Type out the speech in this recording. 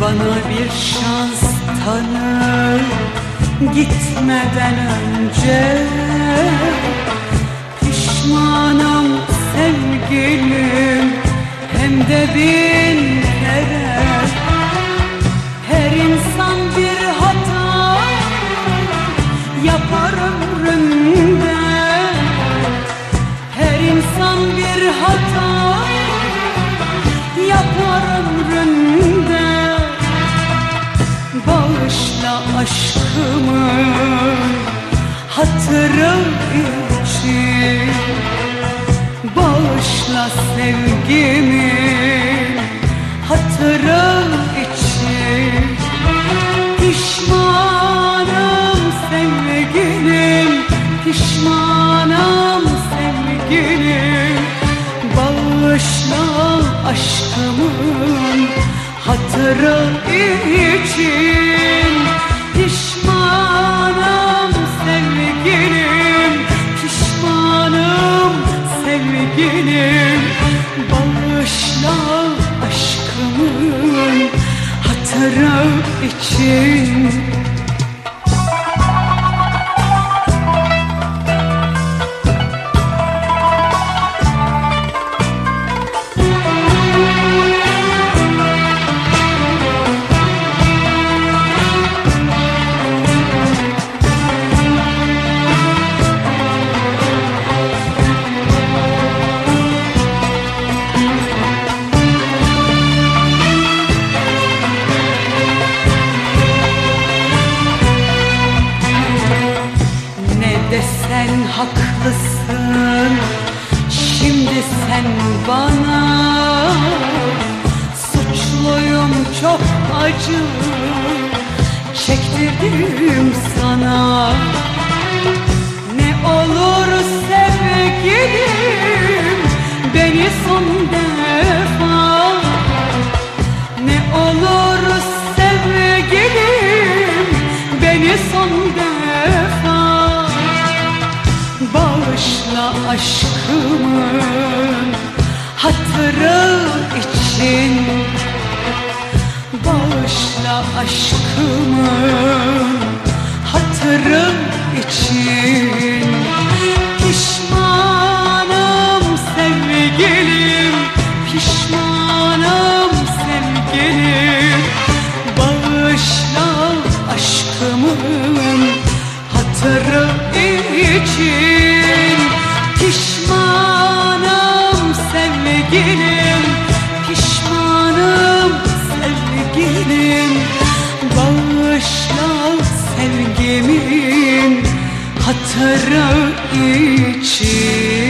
Bana bir şans tanı Gitmeden önce hatırı için Bağışla sevgimi. Hatırı için Pişmanım sevgilim. Pişmanım sevgilim. Bağışla aşkımın hatırı için hatırı için desen haklısın Şimdi sen bana. Suçluyum çok acı Çektirdim sana. Ne olur sevgilim Beni son defa. Ne olur sevgilim beni son defa Bağışla aşkımın hatırı için Bağışla aşkımın için